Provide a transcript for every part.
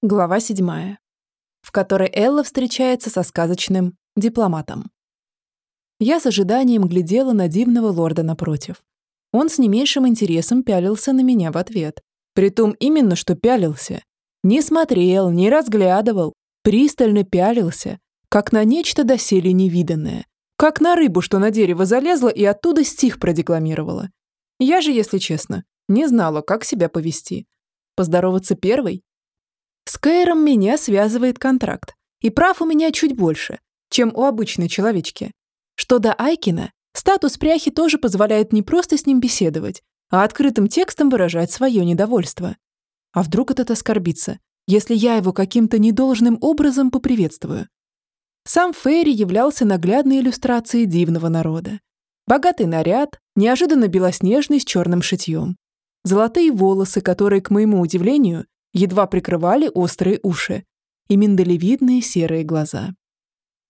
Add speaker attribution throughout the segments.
Speaker 1: Глава 7. В которой Элла встречается со сказочным дипломатом. Я с ожиданием глядела на дивного лорда напротив. Он с не меньшим интересом пялился на меня в ответ. Притом именно что пялился. Не смотрел, не разглядывал, пристально пялился, как на нечто доселе невиданное. Как на рыбу, что на дерево залезла и оттуда стих продекламировала. Я же, если честно, не знала, как себя повести. Поздороваться первой с Кейром меня связывает контракт, и прав у меня чуть больше, чем у обычной человечки. Что до Айкина, статус пряхи тоже позволяет не просто с ним беседовать, а открытым текстом выражать свое недовольство. А вдруг этот оскорбится, если я его каким-то недолжным образом поприветствую? Сам Фейри являлся наглядной иллюстрацией дивного народа. Богатый наряд, неожиданно белоснежный с черным шитьем. Золотые волосы, которые, к моему удивлению, едва прикрывали острые уши и миндалевидные серые глаза.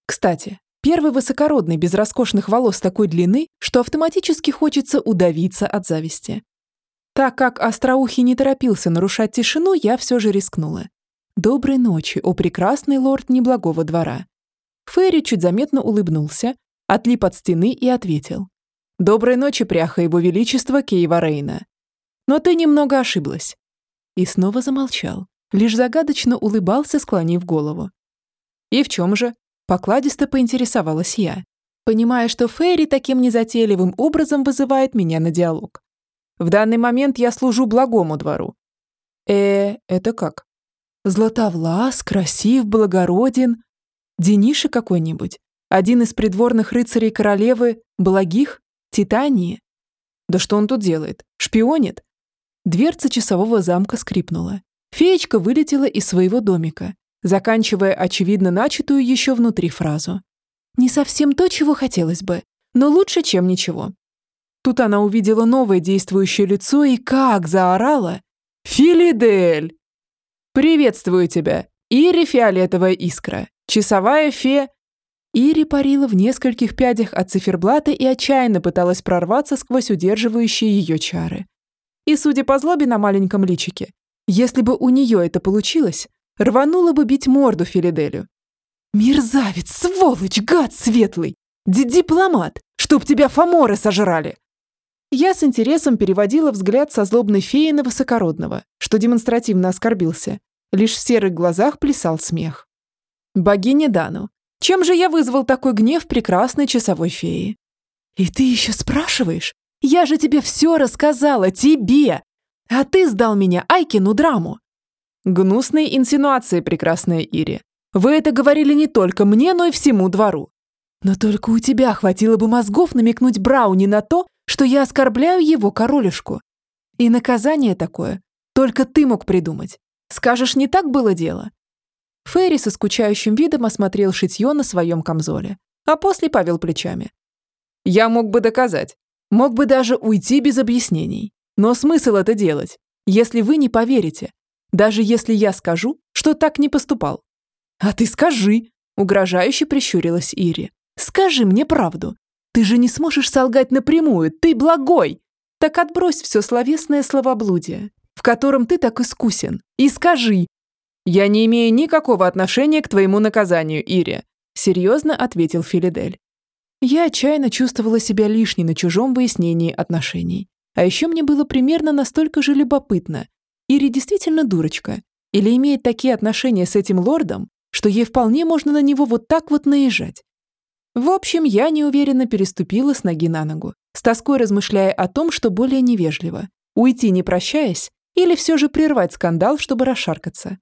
Speaker 1: Кстати, первый высокородный без роскошных волос такой длины, что автоматически хочется удавиться от зависти. Так как Остроухий не торопился нарушать тишину, я все же рискнула. «Доброй ночи, о прекрасный лорд неблагого двора». Ферри чуть заметно улыбнулся, отлип от стены и ответил. «Доброй ночи, пряха его величества Кейва Рейна. Но ты немного ошиблась и снова замолчал, лишь загадочно улыбался, склонив голову. «И в чем же?» – покладисто поинтересовалась я, понимая, что Фейри таким незатейливым образом вызывает меня на диалог. «В данный момент я служу благому двору». «Э, это как?» «Златовлас, красив, благороден. Дениши какой-нибудь? Один из придворных рыцарей королевы, благих, Титании?» «Да что он тут делает? Шпионит?» Дверца часового замка скрипнула. Феечка вылетела из своего домика, заканчивая, очевидно, начатую еще внутри фразу. «Не совсем то, чего хотелось бы, но лучше, чем ничего». Тут она увидела новое действующее лицо и как заорала. «Филидель!» «Приветствую тебя, Ири Фиолетовая Искра, часовая фе...» Ири парила в нескольких пядях от циферблата и отчаянно пыталась прорваться сквозь удерживающие ее чары. И, судя по злобе на маленьком личике, если бы у нее это получилось, рванула бы бить морду Филиделю. «Мерзавец, сволочь, гад светлый! Дипломат! Чтоб тебя фаморы сожрали!» Я с интересом переводила взгляд со злобной феи на высокородного, что демонстративно оскорбился. Лишь в серых глазах плясал смех. «Богиня Дану, чем же я вызвал такой гнев прекрасной часовой феи?» «И ты еще спрашиваешь? Я же тебе все рассказала, тебе! А ты сдал меня Айкину драму!» Гнусные инсинуации, прекрасная Ири. Вы это говорили не только мне, но и всему двору. Но только у тебя хватило бы мозгов намекнуть Брауни на то, что я оскорбляю его королюшку. И наказание такое только ты мог придумать. Скажешь, не так было дело?» Ферри со скучающим видом осмотрел шитье на своем камзоле, а после повел плечами. «Я мог бы доказать, Мог бы даже уйти без объяснений. Но смысл это делать, если вы не поверите, даже если я скажу, что так не поступал. А ты скажи, угрожающе прищурилась Ири. Скажи мне правду. Ты же не сможешь солгать напрямую, ты благой. Так отбрось все словесное словоблудие, в котором ты так искусен, и скажи. Я не имею никакого отношения к твоему наказанию, Ири, серьезно ответил Филидель. Я отчаянно чувствовала себя лишней на чужом выяснении отношений. А еще мне было примерно настолько же любопытно. Ири действительно дурочка? Или имеет такие отношения с этим лордом, что ей вполне можно на него вот так вот наезжать? В общем, я неуверенно переступила с ноги на ногу, с тоской размышляя о том, что более невежливо. Уйти не прощаясь или все же прервать скандал, чтобы расшаркаться.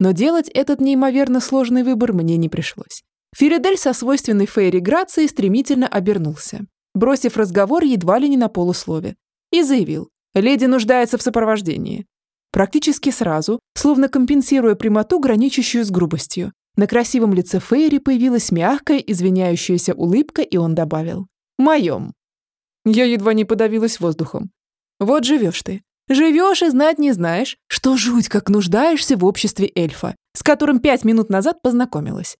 Speaker 1: Но делать этот неимоверно сложный выбор мне не пришлось. Фиридель со свойственной Фейри грацией стремительно обернулся, бросив разговор едва ли не на полуслове, и заявил, леди нуждается в сопровождении. Практически сразу, словно компенсируя прямоту, граничащую с грубостью, на красивом лице Фейри появилась мягкая, извиняющаяся улыбка, и он добавил «Моем». Я едва не подавилась воздухом. «Вот живешь ты. Живешь и знать не знаешь, что жуть как нуждаешься в обществе эльфа, с которым пять минут назад познакомилась.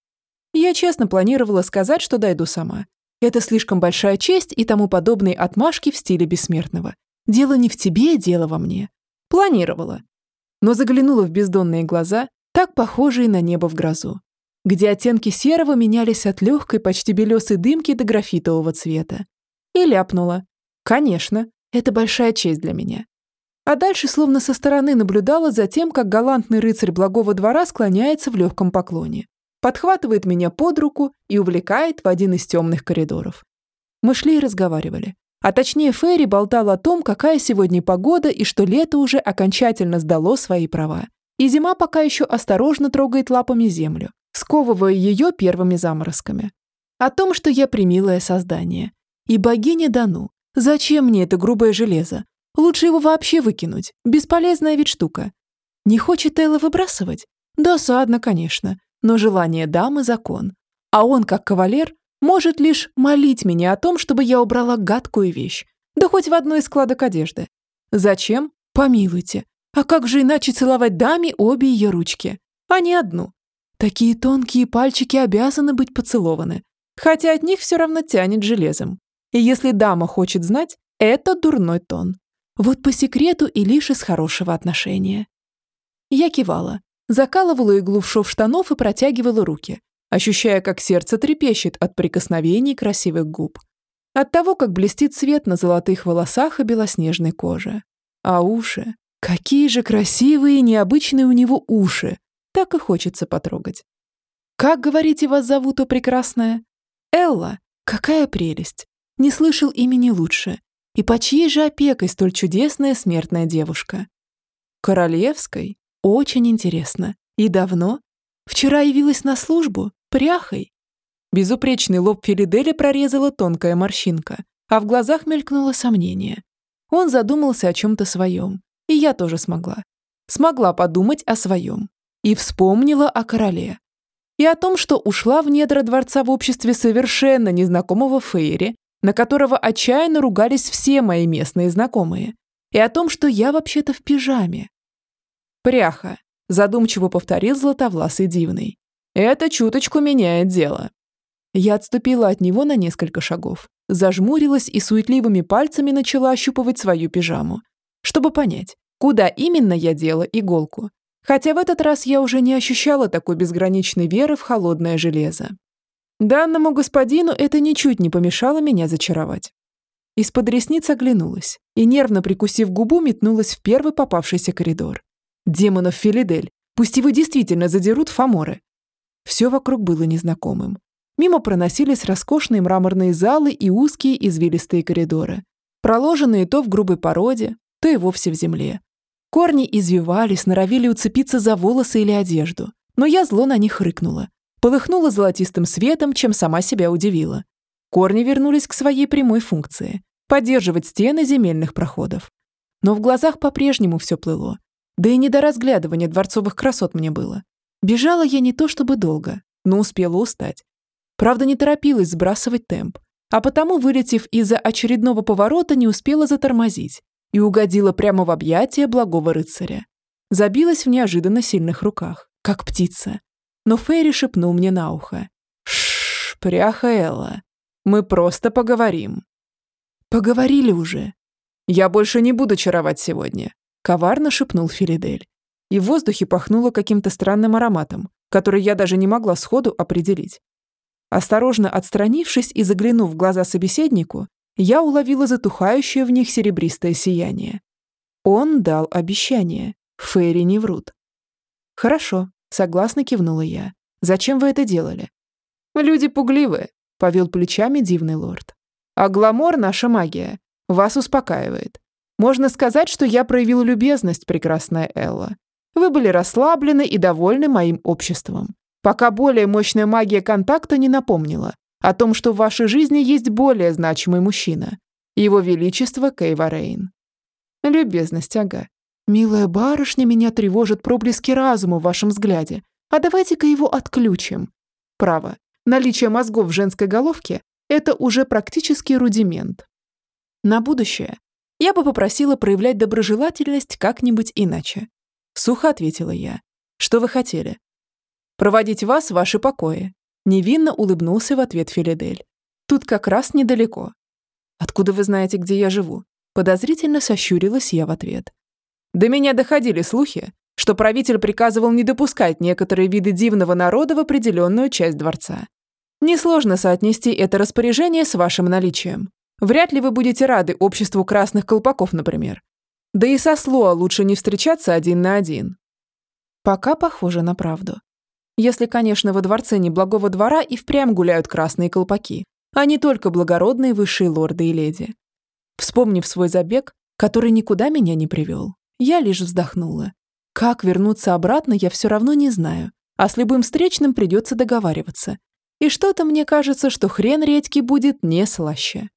Speaker 1: Я честно планировала сказать, что дойду сама. Это слишком большая честь и тому подобные отмашки в стиле бессмертного. Дело не в тебе, дело во мне. Планировала. Но заглянула в бездонные глаза, так похожие на небо в грозу, где оттенки серого менялись от легкой, почти белесой дымки до графитового цвета. И ляпнула. Конечно, это большая честь для меня. А дальше словно со стороны наблюдала за тем, как галантный рыцарь благого двора склоняется в легком поклоне, подхватывает меня под руку и увлекает в один из темных коридоров. Мы шли и разговаривали. А точнее, Ферри болтал о том, какая сегодня погода и что лето уже окончательно сдало свои права. И зима пока еще осторожно трогает лапами землю, сковывая ее первыми заморозками. О том, что я примилое создание. И богиня Дану. Зачем мне это грубое железо? Лучше его вообще выкинуть. Бесполезная ведь штука. Не хочет Элла выбрасывать? Досадно, конечно. Но желание дамы – закон. А он, как кавалер, может лишь молить меня о том, чтобы я убрала гадкую вещь. Да хоть в одной из складок одежды. Зачем? Помилуйте. А как же иначе целовать даме обе ее ручки, а не одну? Такие тонкие пальчики обязаны быть поцелованы, хотя от них все равно тянет железом. И если дама хочет знать, это дурной тон. Вот по секрету и лишь из хорошего отношения. Я кивала, закалывала иглу в шов штанов и протягивала руки, ощущая, как сердце трепещет от прикосновений красивых губ. От того, как блестит цвет на золотых волосах и белоснежной коже. А уши? Какие же красивые и необычные у него уши! Так и хочется потрогать. «Как, говорите, вас зовут, о прекрасная?» «Элла. Какая прелесть! Не слышал имени лучше. И по чьей же опекой столь чудесная смертная девушка?» «Королевской? Очень интересно. И давно? Вчера явилась на службу? Пряхой?» Безупречный лоб Филиделя прорезала тонкая морщинка, а в глазах мелькнуло сомнение. Он задумался о чем-то своем, и я тоже смогла. Смогла подумать о своем. И вспомнила о короле. И о том, что ушла в недра дворца в обществе совершенно незнакомого Фейри, на которого отчаянно ругались все мои местные знакомые. И о том, что я вообще-то в пижаме. «Пряха», – задумчиво повторил златовласый дивный. «Это чуточку меняет дело». Я отступила от него на несколько шагов, зажмурилась и суетливыми пальцами начала ощупывать свою пижаму, чтобы понять, куда именно я дела иголку. Хотя в этот раз я уже не ощущала такой безграничной веры в холодное железо. Данному господину это ничуть не помешало меня зачаровать. Из-под ресниц оглянулась и, нервно прикусив губу, метнулась в первый попавшийся коридор. Демонов Филидель, пусть его действительно задерут фаморы. Все вокруг было незнакомым. Мимо проносились роскошные мраморные залы и узкие извилистые коридоры, проложенные то в грубой породе, то и вовсе в земле. Корни извивались, норовили уцепиться за волосы или одежду, но я зло на них рыкнула. Полыхнула золотистым светом, чем сама себя удивила. Корни вернулись к своей прямой функции – поддерживать стены земельных проходов. Но в глазах по-прежнему все плыло. Да и не до разглядывания дворцовых красот мне было. Бежала я не то чтобы долго, но успела устать. Правда, не торопилась сбрасывать темп, а потому, вылетев из-за очередного поворота, не успела затормозить и угодила прямо в объятия благого рыцаря. Забилась в неожиданно сильных руках, как птица. Но Фейри шепнул мне на ухо. «Шш, пряха Элла, мы просто поговорим». «Поговорили уже». «Я больше не буду чаровать сегодня», — коварно шепнул Филидель. И в воздухе пахнуло каким-то странным ароматом, который я даже не могла сходу определить. Осторожно отстранившись и заглянув в глаза собеседнику, я уловила затухающее в них серебристое сияние. Он дал обещание. Фейри не врут. «Хорошо», — согласно кивнула я. «Зачем вы это делали?» «Люди пугливые», — повел плечами дивный лорд. «А гламор — наша магия. Вас успокаивает. Можно сказать, что я проявил любезность, прекрасная Элла. Вы были расслаблены и довольны моим обществом, пока более мощная магия контакта не напомнила, о том, что в вашей жизни есть более значимый мужчина. Его Величество Кейварейн. Любезность, ага. Милая барышня, меня тревожит проблески разума в вашем взгляде. А давайте-ка его отключим. Право, наличие мозгов в женской головке – это уже практически рудимент. На будущее я бы попросила проявлять доброжелательность как-нибудь иначе. Сухо ответила я. Что вы хотели? Проводить вас в ваши покои, Невинно улыбнулся в ответ Филидель. «Тут как раз недалеко». «Откуда вы знаете, где я живу?» Подозрительно сощурилась я в ответ. До меня доходили слухи, что правитель приказывал не допускать некоторые виды дивного народа в определенную часть дворца. Несложно соотнести это распоряжение с вашим наличием. Вряд ли вы будете рады обществу красных колпаков, например. Да и со Слоа лучше не встречаться один на один. Пока похоже на правду. Если, конечно, во дворце неблагого двора и впрямь гуляют красные колпаки, а не только благородные высшие лорды и леди. Вспомнив свой забег, который никуда меня не привел, я лишь вздохнула. Как вернуться обратно, я все равно не знаю, а с любым встречным придется договариваться. И что-то мне кажется, что хрен редьки будет не слаще.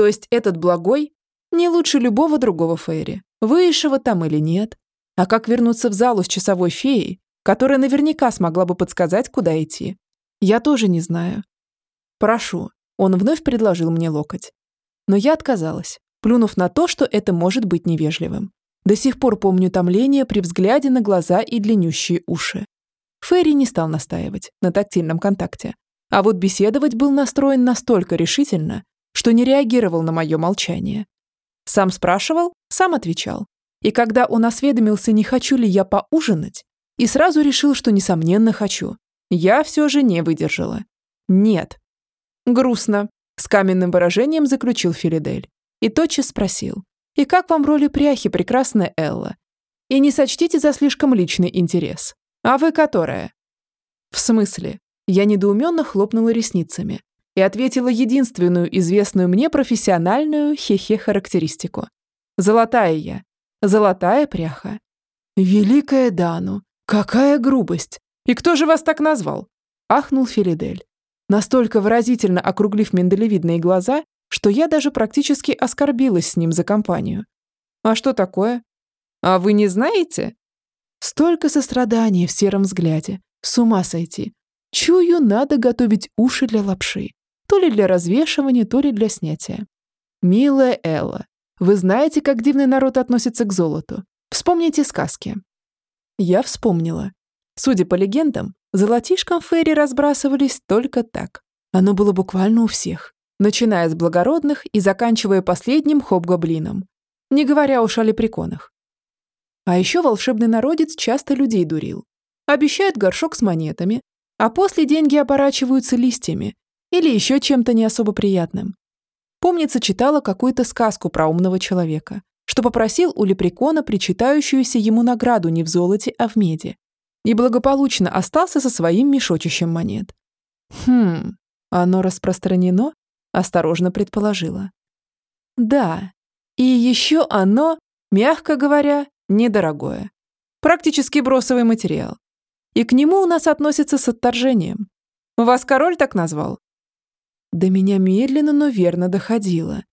Speaker 1: То есть этот благой не лучше любого другого Фейри, высшего там или нет. А как вернуться в залу с часовой феей, которая наверняка смогла бы подсказать, куда идти, я тоже не знаю. Прошу, он вновь предложил мне локоть. Но я отказалась, плюнув на то, что это может быть невежливым. До сих пор помню томление при взгляде на глаза и длиннющие уши. Ферри не стал настаивать на тактильном контакте, а вот беседовать был настроен настолько решительно, что не реагировал на мое молчание. Сам спрашивал, сам отвечал. И когда он осведомился, не хочу ли я поужинать, и сразу решил, что, несомненно, хочу, я все же не выдержала. Нет. Грустно, с каменным выражением заключил Филидель. И тотчас спросил. И как вам роли пряхи, прекрасная Элла? И не сочтите за слишком личный интерес. А вы которая? В смысле? Я недоуменно хлопнула ресницами и ответила единственную известную мне профессиональную хе-хе характеристику. Золотая я. Золотая пряха. Великая Дану, какая грубость! И кто же вас так назвал? Ахнул Филидель, настолько выразительно округлив миндалевидные глаза, что я даже практически оскорбилась с ним за компанию. А что такое? А вы не знаете? Столько сострадания в сером взгляде. С ума сойти. Чую, надо готовить уши для лапши. То ли для развешивания, то ли для снятия. Милая Элла, вы знаете, как дивный народ относится к золоту. Вспомните сказки. Я вспомнила. Судя по легендам, золотишком Ферри разбрасывались только так. Оно было буквально у всех начиная с благородных и заканчивая последним хоб-гоблином, не говоря уж о лепреконах. А еще волшебный народец часто людей дурил. Обещает горшок с монетами, а после деньги оборачиваются листьями или еще чем-то не особо приятным. Помнится, читала какую-то сказку про умного человека, что попросил у лепрекона причитающуюся ему награду не в золоте, а в меди, и благополучно остался со своим мешочищем монет. Хм, оно распространено? осторожно предположила. Да, и еще оно, мягко говоря, недорогое. Практически бросовый материал. И к нему у нас относятся с отторжением. Вас король так назвал? До меня медленно, но верно доходило.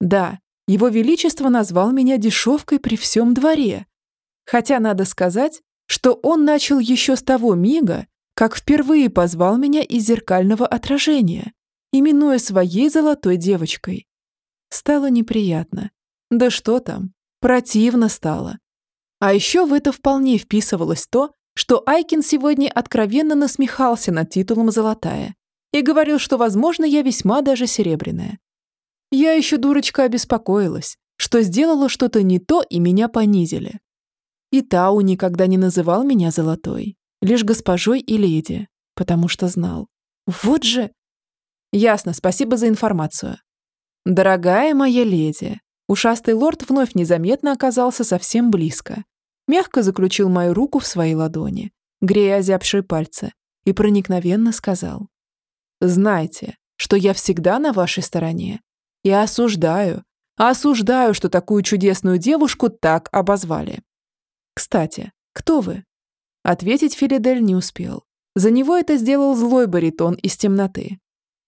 Speaker 1: Да, его величество назвал меня дешевкой при всем дворе. Хотя надо сказать, что он начал еще с того мига, как впервые позвал меня из зеркального отражения именуя своей золотой девочкой. Стало неприятно. Да что там, противно стало. А еще в это вполне вписывалось то, что Айкин сегодня откровенно насмехался над титулом «Золотая» и говорил, что, возможно, я весьма даже серебряная. Я еще, дурочка, обеспокоилась, что сделала что-то не то и меня понизили. И Тау никогда не называл меня золотой, лишь госпожой и леди, потому что знал. Вот же, Ясно, спасибо за информацию. Дорогая моя леди, ушастый лорд вновь незаметно оказался совсем близко. Мягко заключил мою руку в свои ладони, грея озябшие пальцы, и проникновенно сказал. «Знайте, что я всегда на вашей стороне. И осуждаю, осуждаю, что такую чудесную девушку так обозвали. Кстати, кто вы?» Ответить Филидель не успел. За него это сделал злой баритон из темноты.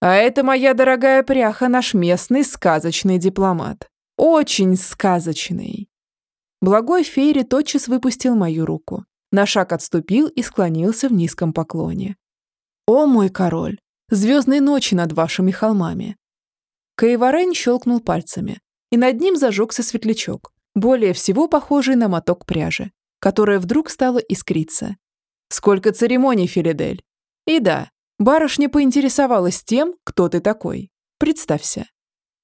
Speaker 1: А это моя дорогая пряха, наш местный сказочный дипломат. Очень сказочный. Благой Фейри тотчас выпустил мою руку. На шаг отступил и склонился в низком поклоне. «О, мой король! Звездной ночи над вашими холмами!» Каеварен щелкнул пальцами, и над ним зажегся светлячок, более всего похожий на моток пряжи, которая вдруг стала искриться. «Сколько церемоний, Филидель!» «И да, Барышня поинтересовалась тем, кто ты такой. Представься.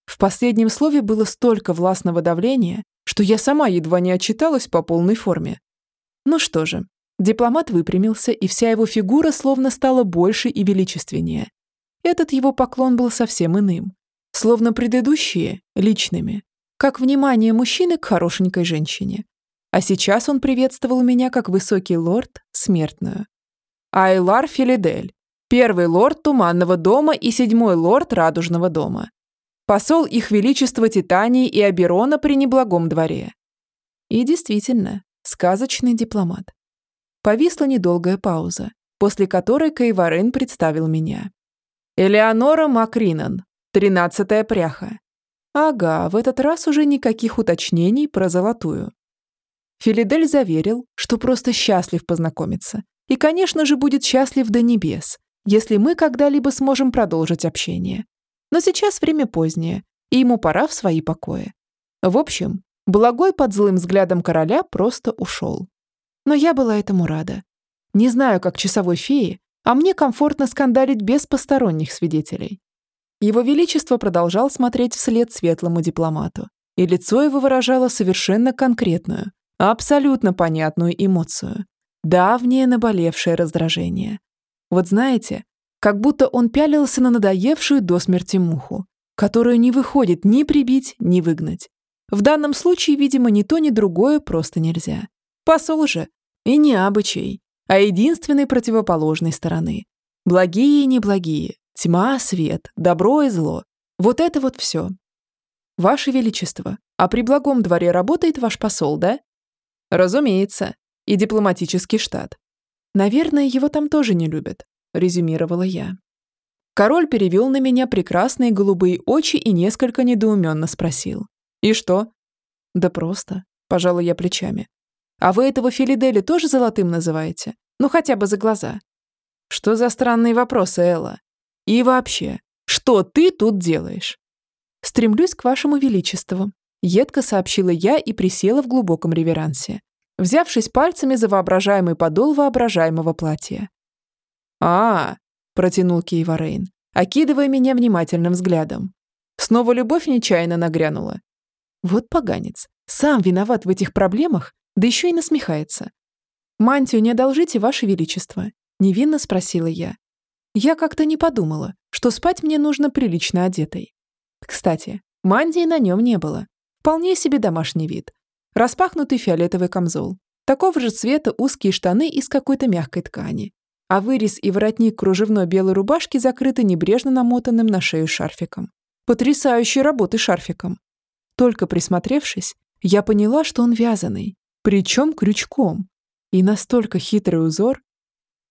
Speaker 1: В последнем слове было столько властного давления, что я сама едва не отчиталась по полной форме. Ну что же, дипломат выпрямился, и вся его фигура словно стала больше и величественнее. Этот его поклон был совсем иным, словно предыдущие – личными, как внимание мужчины к хорошенькой женщине. А сейчас он приветствовал меня как высокий лорд, смертную. Айлар Филидель, первый лорд Туманного дома и седьмой лорд Радужного дома. Посол их величества Титании и Аберона при неблагом дворе. И действительно, сказочный дипломат. Повисла недолгая пауза, после которой Кайварен представил меня. Элеонора Макринан, тринадцатая пряха. Ага, в этот раз уже никаких уточнений про золотую. Филидель заверил, что просто счастлив познакомиться. И, конечно же, будет счастлив до небес, если мы когда-либо сможем продолжить общение. Но сейчас время позднее, и ему пора в свои покои. В общем, Благой под злым взглядом короля просто ушел. Но я была этому рада. Не знаю, как часовой феи, а мне комфортно скандалить без посторонних свидетелей. Его Величество продолжал смотреть вслед светлому дипломату, и лицо его выражало совершенно конкретную, абсолютно понятную эмоцию. Давнее наболевшее раздражение. Вот знаете, как будто он пялился на надоевшую до смерти муху, которую не выходит ни прибить, ни выгнать. В данном случае, видимо, ни то, ни другое просто нельзя. Посол же, и не обычай, а единственной противоположной стороны. Благие и неблагие, тьма, свет, добро и зло. Вот это вот все. Ваше Величество, а при благом дворе работает ваш посол, да? Разумеется. И дипломатический штат. Наверное, его там тоже не любят, резюмировала я. Король перевел на меня прекрасные голубые очи и несколько недоуменно спросил. «И что?» «Да просто», – пожала я плечами. «А вы этого Филидели тоже золотым называете? Ну, хотя бы за глаза. Что за странные вопросы, Элла? И вообще, что ты тут делаешь? Стремлюсь к вашему величеству, едко сообщила я и присела в глубоком реверансе, взявшись пальцами за воображаемый подол воображаемого платья. А, протянул Кейварейн, окидывая меня внимательным взглядом. Снова любовь нечаянно нагрянула. Вот поганец, сам виноват в этих проблемах, да еще и насмехается. «Мантию не одолжите, Ваше Величество?» – невинно спросила я. Я как-то не подумала, что спать мне нужно прилично одетой. Кстати, мантии на нем не было. Вполне себе домашний вид. Распахнутый фиолетовый камзол. Такого же цвета узкие штаны из какой-то мягкой ткани. А вырез и воротник кружевной белой рубашки закрыты небрежно намотанным на шею шарфиком. Потрясающей работы шарфиком. Только присмотревшись, я поняла, что он вязаный, причем крючком, и настолько хитрый узор.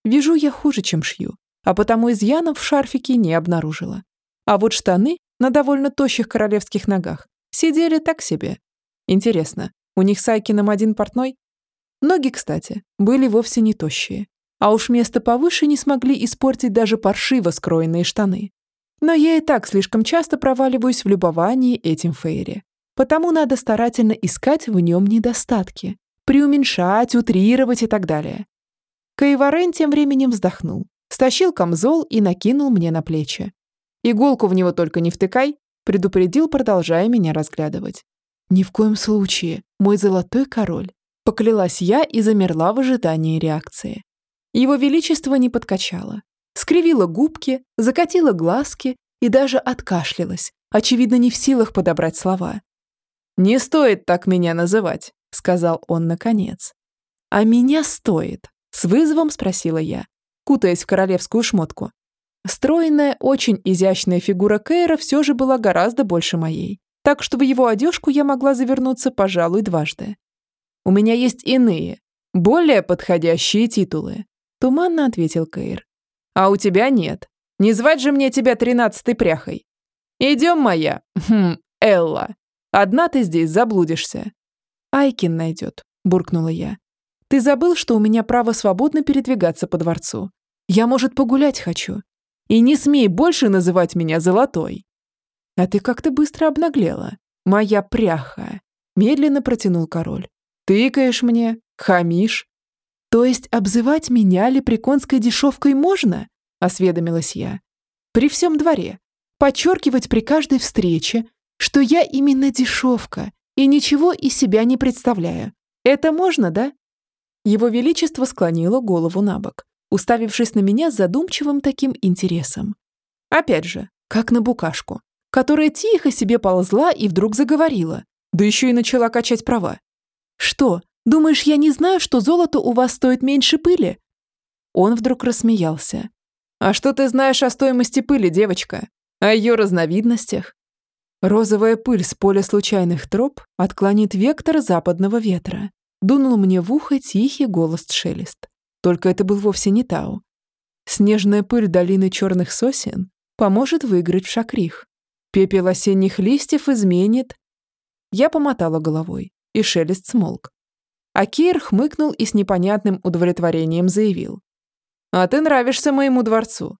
Speaker 1: Вяжу я хуже, чем шью, а потому изъянов в шарфике не обнаружила. А вот штаны на довольно тощих королевских ногах сидели так себе. Интересно, у них с Айкином один портной? Ноги, кстати, были вовсе не тощие. А уж место повыше не смогли испортить даже паршиво скроенные штаны. Но я и так слишком часто проваливаюсь в любовании этим Фейри. Потому надо старательно искать в нем недостатки, преуменьшать, утрировать и так далее. Кайварен тем временем вздохнул, стащил камзол и накинул мне на плечи. «Иголку в него только не втыкай», предупредил, продолжая меня разглядывать. «Ни в коем случае, мой золотой король», поклялась я и замерла в ожидании реакции. Его величество не подкачало. Скривила губки, закатила глазки и даже откашлялась, очевидно, не в силах подобрать слова. «Не стоит так меня называть», — сказал он наконец. «А меня стоит?» — с вызовом спросила я, кутаясь в королевскую шмотку. Стройная, очень изящная фигура Кейра все же была гораздо больше моей, так что в его одежку я могла завернуться, пожалуй, дважды. «У меня есть иные, более подходящие титулы», — туманно ответил Кейр. «А у тебя нет. Не звать же мне тебя тринадцатой пряхой. Идем, моя, хм, Элла. Одна ты здесь заблудишься. Айкин найдет, буркнула я. Ты забыл, что у меня право свободно передвигаться по дворцу. Я, может, погулять хочу. И не смей больше называть меня золотой. А ты как-то быстро обнаглела. Моя пряха. Медленно протянул король. Тыкаешь мне, хамишь. То есть обзывать меня лепреконской дешевкой можно? Осведомилась я. При всем дворе. Подчеркивать при каждой встрече, что я именно дешевка и ничего из себя не представляю. Это можно, да? Его Величество склонило голову на бок, уставившись на меня с задумчивым таким интересом. Опять же, как на букашку, которая тихо себе ползла и вдруг заговорила, да еще и начала качать права. «Что, думаешь, я не знаю, что золото у вас стоит меньше пыли?» Он вдруг рассмеялся. «А что ты знаешь о стоимости пыли, девочка? О ее разновидностях?» Розовая пыль с поля случайных троп отклонит вектор западного ветра. Дунул мне в ухо тихий голос шелест. Только это был вовсе не Тау. Снежная пыль долины черных сосен поможет выиграть в шакрих. Пепел осенних листьев изменит. Я помотала головой, и шелест смолк. А Кейр хмыкнул и с непонятным удовлетворением заявил. «А ты нравишься моему дворцу».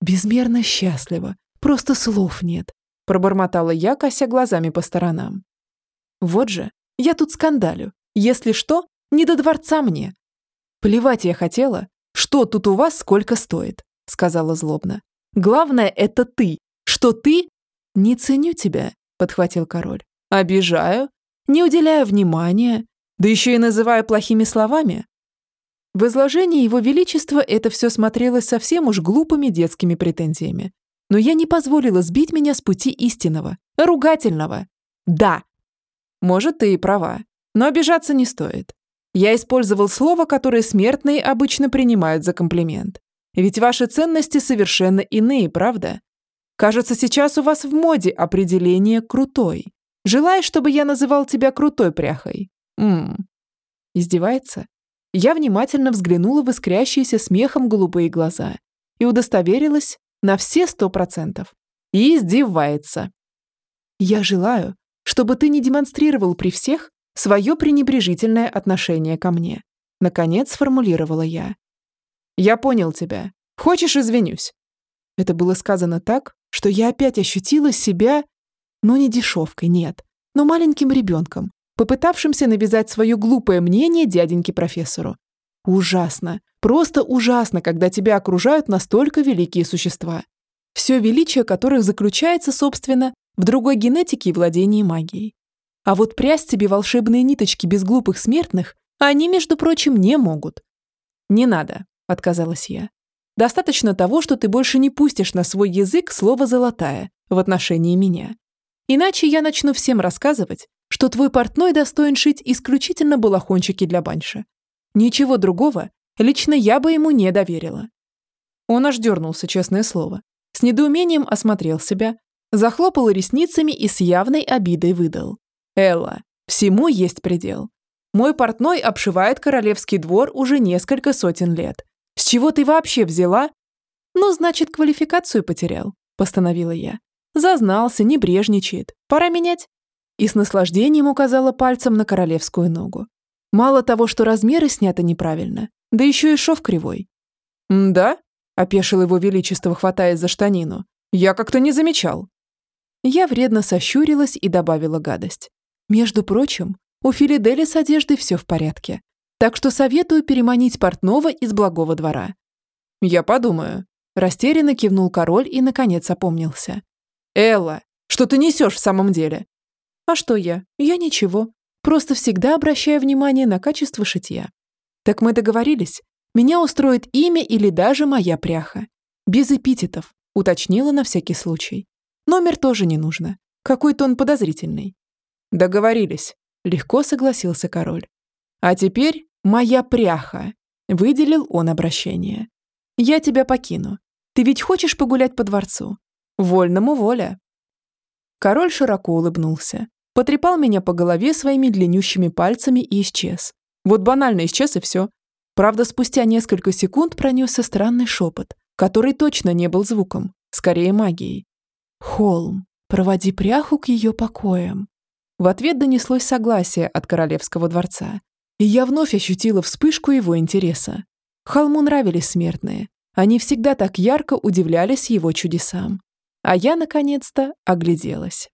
Speaker 1: «Безмерно счастлива, просто слов нет», пробормотала я, кося глазами по сторонам. «Вот же, я тут скандалю. Если что, не до дворца мне. Плевать я хотела, что тут у вас сколько стоит, сказала злобно. Главное это ты, что ты... Не ценю тебя, подхватил король. Обижаю, не уделяю внимания, да еще и называю плохими словами. В изложении его величества это все смотрелось совсем уж глупыми детскими претензиями. Но я не позволила сбить меня с пути истинного, ругательного. Да. Может, ты и права, но обижаться не стоит. Я использовал слово, которое смертные обычно принимают за комплимент. Ведь ваши ценности совершенно иные, правда? Кажется, сейчас у вас в моде определение «крутой». Желаешь, чтобы я называл тебя крутой пряхой? Ммм. Издевается? Я внимательно взглянула в искрящиеся смехом голубые глаза и удостоверилась на все сто процентов. И издевается. Я желаю, чтобы ты не демонстрировал при всех, свое пренебрежительное отношение ко мне. Наконец сформулировала я. «Я понял тебя. Хочешь, извинюсь?» Это было сказано так, что я опять ощутила себя, ну не дешевкой, нет, но маленьким ребенком, попытавшимся навязать свое глупое мнение дяденьке-профессору. Ужасно, просто ужасно, когда тебя окружают настолько великие существа. Все величие которых заключается, собственно, в другой генетике и владении магией. А вот прясть себе волшебные ниточки без глупых смертных они, между прочим, не могут. «Не надо», — отказалась я. «Достаточно того, что ты больше не пустишь на свой язык слово «золотая» в отношении меня. Иначе я начну всем рассказывать, что твой портной достоин шить исключительно балахончики для баньша. Ничего другого лично я бы ему не доверила». Он аж дернулся, честное слово. С недоумением осмотрел себя, захлопал ресницами и с явной обидой выдал. Элла, всему есть предел. Мой портной обшивает королевский двор уже несколько сотен лет. С чего ты вообще взяла? Ну, значит, квалификацию потерял, постановила я. Зазнался, небрежничает. Пора менять. И с наслаждением указала пальцем на королевскую ногу. Мало того, что размеры сняты неправильно, да еще и шов кривой. «Да?» – опешил его величество, хватаясь за штанину. «Я как-то не замечал». Я вредно сощурилась и добавила гадость. Между прочим, у Филидели с одеждой все в порядке, так что советую переманить портного из благого двора». «Я подумаю», – растерянно кивнул король и, наконец, опомнился. «Элла, что ты несешь в самом деле?» «А что я? Я ничего. Просто всегда обращаю внимание на качество шитья». «Так мы договорились. Меня устроит имя или даже моя пряха. Без эпитетов», – уточнила на всякий случай. «Номер тоже не нужно. Какой-то он подозрительный. Договорились. Легко согласился король. А теперь моя пряха. Выделил он обращение. Я тебя покину. Ты ведь хочешь погулять по дворцу? Вольному воля. Король широко улыбнулся. Потрепал меня по голове своими длиннющими пальцами и исчез. Вот банально исчез и все. Правда, спустя несколько секунд пронесся странный шепот, который точно не был звуком, скорее магией. «Холм, проводи пряху к ее покоям». В ответ донеслось согласие от королевского дворца, и я вновь ощутила вспышку его интереса. Холму нравились смертные. Они всегда так ярко удивлялись его чудесам. А я, наконец-то, огляделась.